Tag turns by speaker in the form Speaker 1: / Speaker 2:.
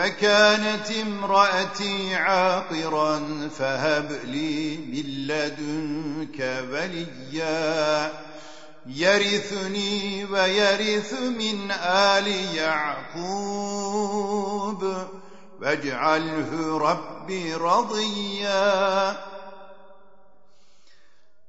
Speaker 1: وكانت امرأتي عاقرا فهب لي من لدنك وليا. يرثني ويرث من آل يعقوب واجعله ربي رضيا.